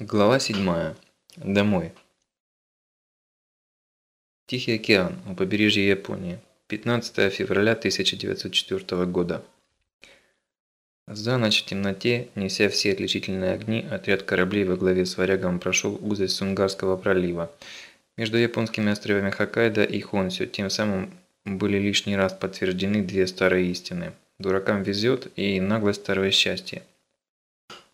Глава 7. Домой. Тихий океан у побережья Японии. 15 февраля 1904 года. За ночь в темноте, неся все отличительные огни, отряд кораблей во главе с варягом прошел узость Сунгарского пролива. Между японскими островами Хоккайдо и Хонсю тем самым были лишний раз подтверждены две старые истины. Дуракам везет и наглость старое счастье.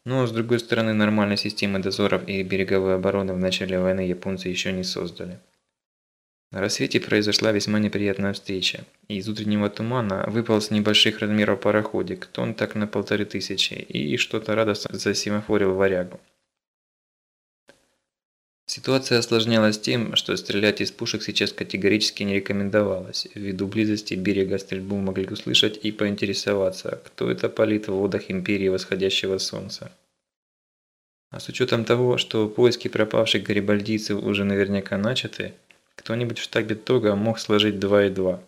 Но, с другой стороны, нормальной системы дозоров и береговой обороны в начале войны японцы еще не создали. На рассвете произошла весьма неприятная встреча. Из утреннего тумана выпал с небольших размеров пароходик, тон так на полторы тысячи, и что-то радостно засимофорил варягу. Ситуация осложнялась тем, что стрелять из пушек сейчас категорически не рекомендовалось. Ввиду близости берега стрельбу могли услышать и поинтересоваться, кто это палит в водах Империи Восходящего Солнца. А с учетом того, что поиски пропавших гарибальдийцев уже наверняка начаты, кто-нибудь в штабе Тога мог сложить 2 и 2.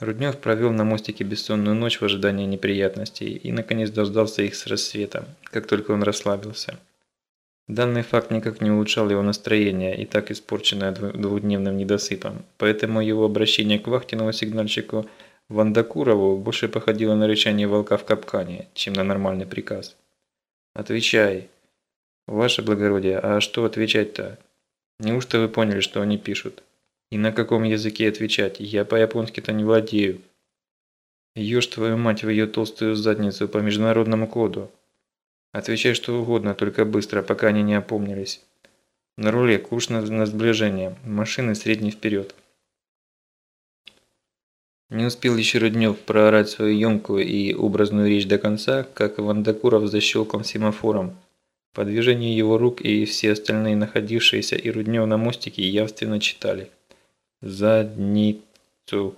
Руднев провел на мостике бессонную ночь в ожидании неприятностей и наконец дождался их с рассветом, как только он расслабился. Данный факт никак не улучшал его настроение, и так испорченное двухдневным недосыпом, поэтому его обращение к вахтенному сигнальщику Вандакурову больше походило на рычание волка в капкане, чем на нормальный приказ. «Отвечай!» «Ваше благородие, а что отвечать-то? Неужто вы поняли, что они пишут? И на каком языке отвечать? Я по-японски-то не владею». «Ешь твою мать в ее толстую задницу по международному коду!» Отвечай что угодно, только быстро, пока они не опомнились. На руле курс на, на сближение, машины средний вперед. Не успел еще Руднев проорать свою емкую и образную речь до конца, как Вандакуров защелкал семафором. По движению его рук и все остальные находившиеся и Руднев на мостике явственно читали. «Задницу.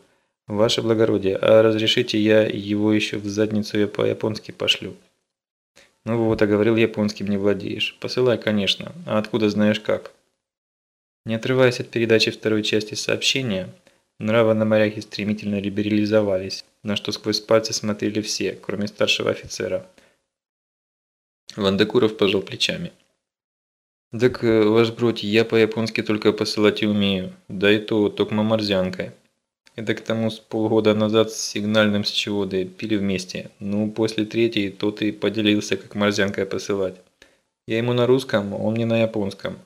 Ваше благородие, а разрешите я его еще в задницу я по-японски пошлю?» Ну вот, а говорил японским не владеешь. Посылай, конечно. А откуда знаешь как? Не отрываясь от передачи второй части сообщения, нравы на моряке стремительно либерализовались, на что сквозь пальцы смотрели все, кроме старшего офицера. Вандекуров пожал плечами. «Так, э, ваш бродь, я по-японски только посылать и умею, да и то только морзянкой». Это к тому с полгода назад с сигнальным с чего-то пили вместе. Ну, после третьей тот и поделился, как морзянкой посылать. Я ему на русском, он мне на японском.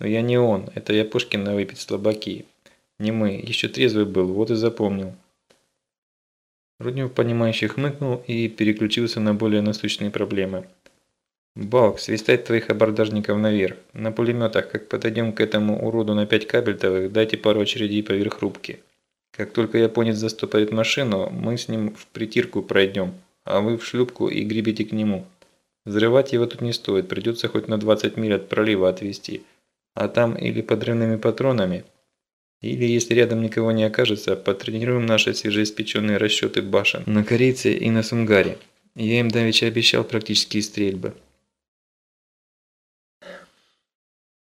Но я не он, это я Пушкина выпить слабаки. Не мы, еще трезвый был, вот и запомнил. Руднев, понимающий, хмыкнул и переключился на более насущные проблемы. «Балк, свистать твоих абордажников наверх. На пулеметах, как подойдем к этому уроду на пять кабельтовых, дайте пару очередей поверх рубки». Как только японец застопорит машину, мы с ним в притирку пройдем, а вы в шлюпку и гребите к нему. Взрывать его тут не стоит, придется хоть на 20 миль от пролива отвезти. А там или подрывными патронами, или, если рядом никого не окажется, потренируем наши свежеиспеченные расчеты башен на корейце и на сунгаре. Я им давеча обещал практические стрельбы.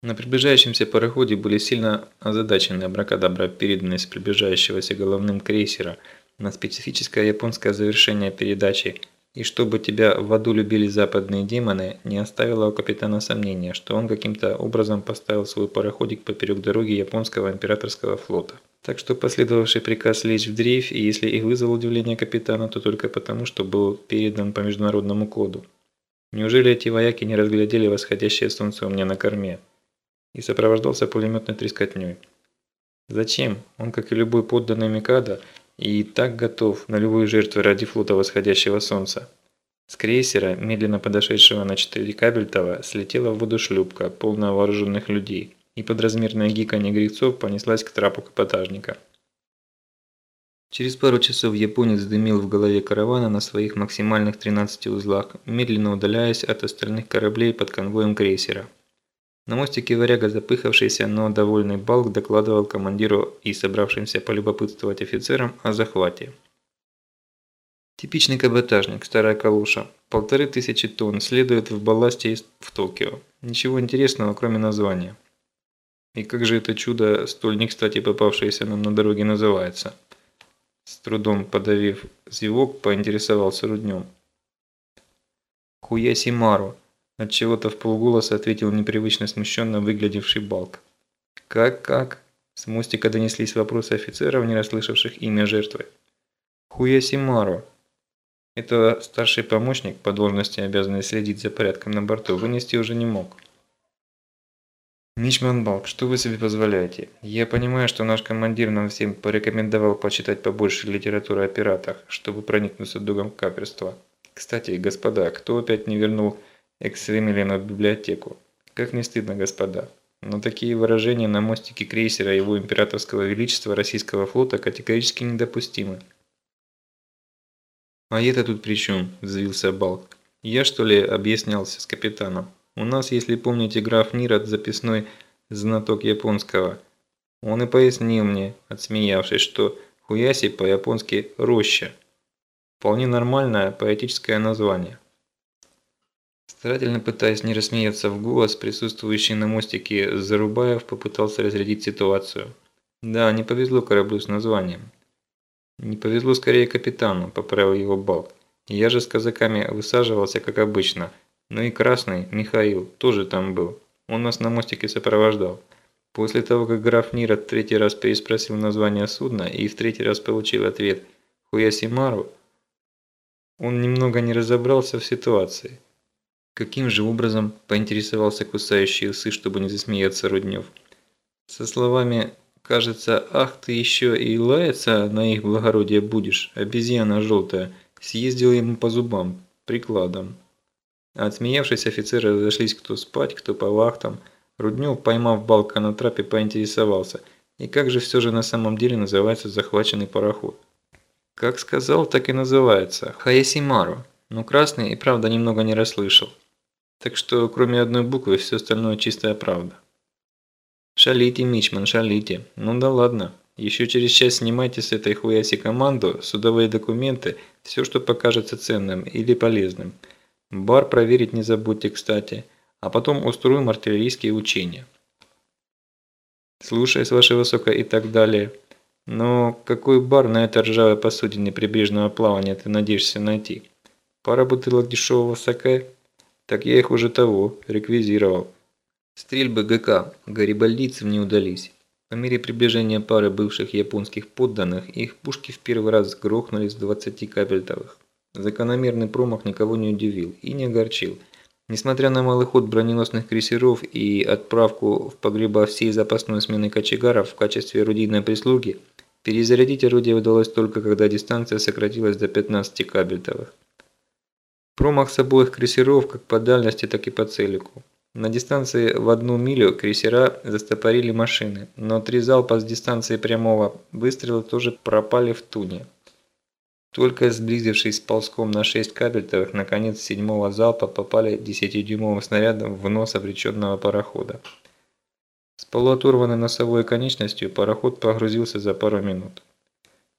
На приближающемся пароходе были сильно озадачены абракадабра, переданные с приближающегося головным крейсера на специфическое японское завершение передачи, и чтобы тебя в аду любили западные демоны, не оставило у капитана сомнения, что он каким-то образом поставил свой пароходик поперек дороги японского императорского флота. Так что последовавший приказ лечь в дрейф, и если и вызвал удивление капитана, то только потому, что был передан по международному коду. Неужели эти вояки не разглядели восходящее солнце у меня на корме? И сопровождался пулеметной трескотней. Зачем? Он, как и любой подданный Микада, и так готов на любые жертвы ради флота восходящего солнца. С крейсера, медленно подошедшего на 4 кабельтова, слетела в воду шлюпка, полная вооруженных людей, и подразмерная гиканье гребцов понеслась к трапу капотажника. Через пару часов японец дымил в голове каравана на своих максимальных 13 узлах, медленно удаляясь от остальных кораблей под конвоем крейсера. На мостике варяга запыхавшийся, но довольный Балк докладывал командиру и собравшимся полюбопытствовать офицерам о захвате. Типичный каботажник, старая калуша. Полторы тысячи тонн следует в балласте в Токио. Ничего интересного, кроме названия. И как же это чудо, столь не кстати попавшееся нам на дороге, называется? С трудом подавив зевок, поинтересовался Руднем. Куясимару. От чего-то в полголоса ответил непривычно смущенно выглядевший Балк. Как как? С мостика донеслись вопросы офицеров, не расслышавших имя жертвы. Хуясимару. Это старший помощник по должности, обязанный следить за порядком на борту, вынести уже не мог. Мичман Балк, что вы себе позволяете? Я понимаю, что наш командир нам всем порекомендовал почитать побольше литературы о пиратах, чтобы проникнуться дугом каперства. Кстати, господа, кто опять не вернул Эксвемелена в библиотеку? Как не стыдно, господа. Но такие выражения на мостике крейсера его императорского величества российского флота категорически недопустимы. «А это тут при чем?» – взвился Балк. «Я, что ли, объяснялся с капитаном?» У нас, если помните, граф Нирот записной знаток японского. Он и пояснил мне, отсмеявшись, что хуяси по-японски «роща». Вполне нормальное поэтическое название. Старательно пытаясь не рассмеяться в голос, присутствующий на мостике Зарубаев попытался разрядить ситуацию. Да, не повезло кораблю с названием. Не повезло скорее капитану, поправил его Балк. Я же с казаками высаживался, как обычно – ну и Красный, Михаил, тоже там был. Он нас на мостике сопровождал. После того, как граф Нира третий раз переспросил название судна и в третий раз получил ответ «Хуясимару», он немного не разобрался в ситуации. Каким же образом поинтересовался кусающий усы, чтобы не засмеяться Руднев? Со словами «Кажется, ах ты еще и лаяться на их благородие будешь, обезьяна желтая», съездил ему по зубам, прикладом. Отсмеявшись, офицеры разошлись кто спать, кто по вахтам. Руднев, поймав балка на трапе, поинтересовался. И как же все же на самом деле называется захваченный пароход? Как сказал, так и называется. Хаясимару. Но Красный и правда немного не расслышал. Так что, кроме одной буквы, все остальное чистая правда. Шалите, Мичман, шалите. Ну да ладно. Еще через час снимайте с этой хуяси команду, судовые документы, все, что покажется ценным или полезным – Бар проверить не забудьте, кстати. А потом устроим артиллерийские учения. Слушаюсь, ваше высокое и так далее. Но какой бар на этой ржавой посудине прибрежного плавания ты надеешься найти? Пара бутылок дешевого саке? Так я их уже того, реквизировал. Стрельбы ГК гарибальдийцев не удались. По мере приближения пары бывших японских подданных, их пушки в первый раз грохнули с 20 кабельтовых. Закономерный промах никого не удивил и не огорчил. Несмотря на малый ход броненосных крейсеров и отправку в погреба всей запасной смены кочегаров в качестве орудийной прислуги, перезарядить орудие удалось только когда дистанция сократилась до 15 кабельтовых. Промах с обоих крейсеров как по дальности, так и по целику. На дистанции в одну милю крейсера застопорили машины, но три залпа с дистанции прямого выстрела тоже пропали в туне. Только сблизившись с ползком на 6 кабельтовых, наконец седьмого залпа попали 10-дюймовым снарядом в нос обреченного парохода. С полуоторванной носовой конечностью пароход погрузился за пару минут.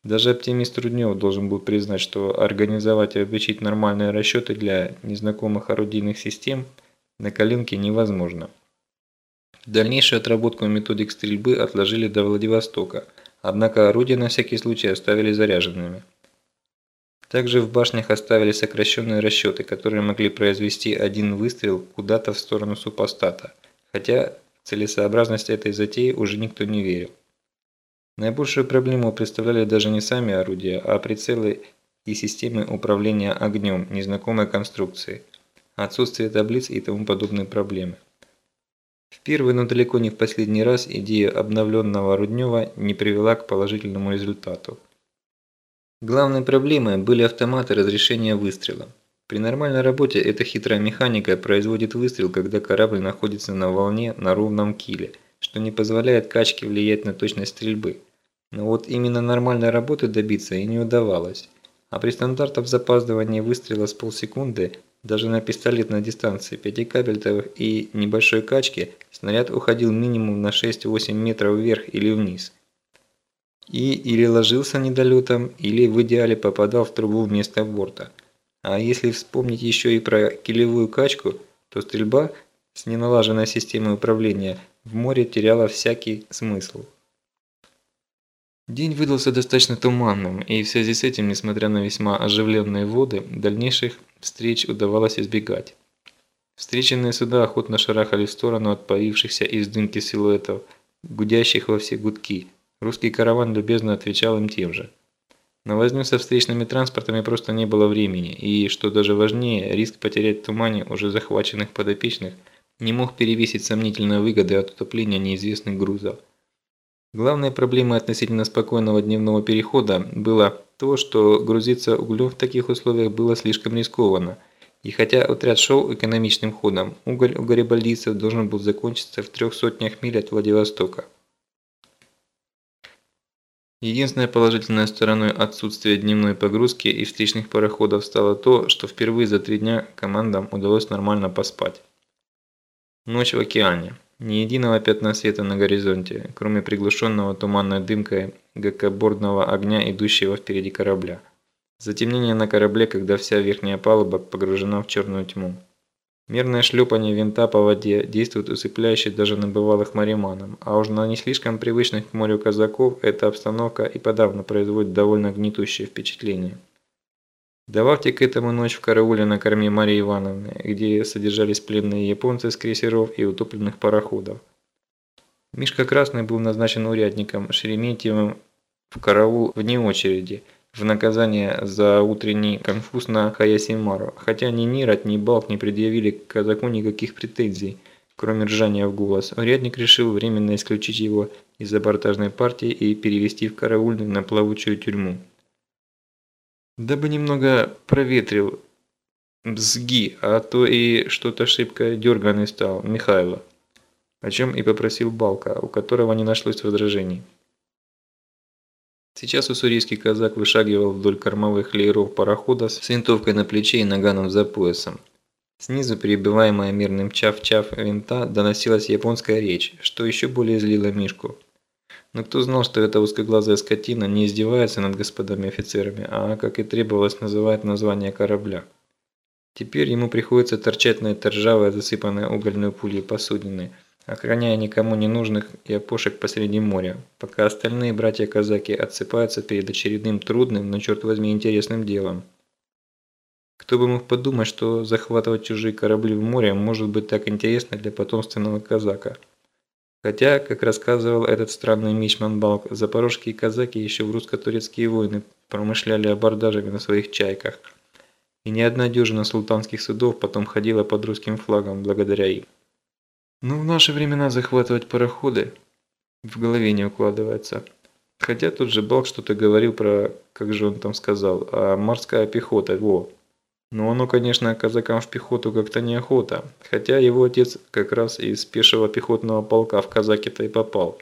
Даже оптимист Руднев должен был признать, что организовать и обучить нормальные расчеты для незнакомых орудийных систем на коленке невозможно. Дальнейшую отработку методик стрельбы отложили до Владивостока, однако орудия на всякий случай оставили заряженными. Также в башнях оставили сокращенные расчеты, которые могли произвести один выстрел куда-то в сторону супостата, хотя в целесообразность этой затеи уже никто не верил. Наибольшую проблему представляли даже не сами орудия, а прицелы и системы управления огнем незнакомой конструкции, отсутствие таблиц и тому подобные проблемы. В первый, но далеко не в последний раз идея обновленного Руднева не привела к положительному результату. Главной проблемой были автоматы разрешения выстрела. При нормальной работе эта хитрая механика производит выстрел, когда корабль находится на волне на ровном киле, что не позволяет качке влиять на точность стрельбы. Но вот именно нормальной работы добиться и не удавалось. А при стандартах запаздывания выстрела с полсекунды, даже на пистолет на дистанции 5 кабельтовых и небольшой качки, снаряд уходил минимум на 6-8 метров вверх или вниз – и или ложился недолетом, или в идеале попадал в трубу вместо борта. А если вспомнить еще и про килевую качку, то стрельба с неналаженной системой управления в море теряла всякий смысл. День выдался достаточно туманным, и в связи с этим, несмотря на весьма оживленные воды, дальнейших встреч удавалось избегать. Встреченные суда охотно шарахали в сторону от появившихся из дымки силуэтов, гудящих во все гудки. Русский караван любезно отвечал им тем же. На возню со встречными транспортами просто не было времени, и, что даже важнее, риск потерять в тумане уже захваченных подопечных не мог перевесить сомнительные выгоды от утопления неизвестных грузов. Главной проблемой относительно спокойного дневного перехода было то, что грузиться углем в таких условиях было слишком рискованно. И хотя отряд шел экономичным ходом, уголь у гарибальдийцев должен был закончиться в трех сотнях миль от Владивостока. Единственной положительной стороной отсутствия дневной погрузки и встречных пароходов стало то, что впервые за три дня командам удалось нормально поспать. Ночь в океане. Ни единого пятна света на горизонте, кроме приглушенного туманной дымкой гакобордного огня, идущего впереди корабля. Затемнение на корабле, когда вся верхняя палуба погружена в черную тьму. Мерное шлепание винта по воде действует усыпляюще даже на бывалых мариманам, а уж на не слишком привычных к морю казаков эта обстановка и подавно производит довольно гнетущее впечатление. Добавьте к этому ночь в карауле на корме Марии Ивановны, где содержались пленные японцы с крейсеров и утопленных пароходов. Мишка Красный был назначен урядником Шереметьевым в караул вне очереди – в наказание за утренний конфуз на Хаясимару, хотя ни Нират, ни Балк не предъявили к казаку никаких претензий, кроме ржания в голос. Урядник решил временно исключить его из абортажной партии и перевести в караульную на плавучую тюрьму. Дабы немного проветрил мзги, а то и что-то шибко дерганый стал Михайло, о чем и попросил Балка, у которого не нашлось возражений. Сейчас уссурийский казак вышагивал вдоль кормовых лееров парохода с винтовкой на плече и наганом за поясом. Снизу, перебиваемая мирным чав-чав винта, доносилась японская речь, что еще более злило Мишку. Но кто знал, что эта узкоглазая скотина не издевается над господами офицерами, а, как и требовалось, называет название корабля. Теперь ему приходится торчать на этой ржавой, засыпанной угольной пулей посудиной – охраняя никому не нужных и опошек посреди моря, пока остальные братья-казаки отсыпаются перед очередным трудным, но черт возьми интересным делом. Кто бы мог подумать, что захватывать чужие корабли в море может быть так интересно для потомственного казака. Хотя, как рассказывал этот странный мичман Балк, запорожские казаки еще в русско-турецкие войны промышляли абордажами на своих чайках. И ни одна дюжина султанских судов потом ходила под русским флагом благодаря им. Ну, в наши времена захватывать пароходы в голове не укладывается. Хотя тут же Балк что-то говорил про, как же он там сказал, а морская пехота, во. Но оно, конечно, казакам в пехоту как-то неохота. Хотя его отец как раз из пешего пехотного полка в казаки-то и попал.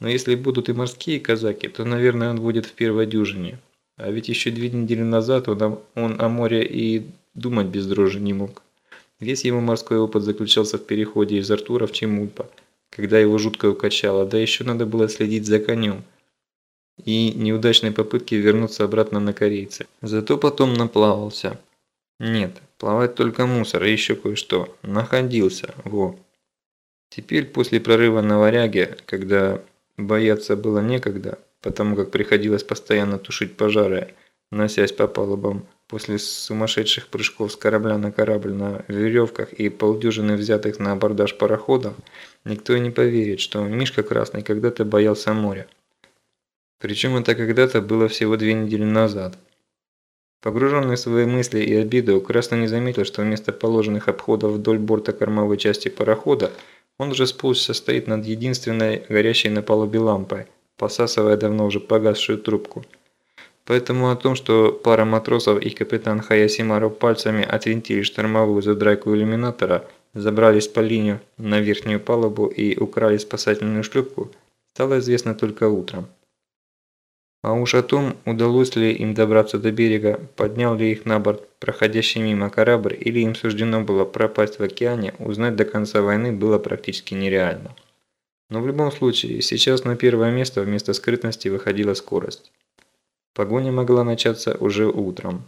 Но если будут и морские казаки, то, наверное, он будет в первой дюжине. А ведь еще две недели назад он, он о море и думать без дрожи не мог. Весь его морской опыт заключался в переходе из Артура в Чемульпа, когда его жутко укачало, да еще надо было следить за конем и неудачной попытки вернуться обратно на корейца. Зато потом наплавался. Нет, плавать только мусор и еще кое-что. Находился, во. Теперь после прорыва на варяге, когда бояться было некогда, потому как приходилось постоянно тушить пожары, носясь по палубам После сумасшедших прыжков с корабля на корабль на веревках и полдюжины взятых на абордаж пароходов, никто и не поверит, что Мишка Красный когда-то боялся моря. Причем это когда-то было всего две недели назад. Погруженный в свои мысли и обиды, Красный не заметил, что вместо положенных обходов вдоль борта кормовой части парохода, он уже сползся стоит над единственной горящей на палубе лампой, посасывая давно уже погасшую трубку – Поэтому о том, что пара матросов и капитан Хаясимару пальцами отвинтили штормовую задрайку иллюминатора, забрались по линию на верхнюю палубу и украли спасательную шлюпку, стало известно только утром. А уж о том, удалось ли им добраться до берега, поднял ли их на борт проходящий мимо корабль или им суждено было пропасть в океане, узнать до конца войны было практически нереально. Но в любом случае, сейчас на первое место вместо скрытности выходила скорость. Погоня могла начаться уже утром.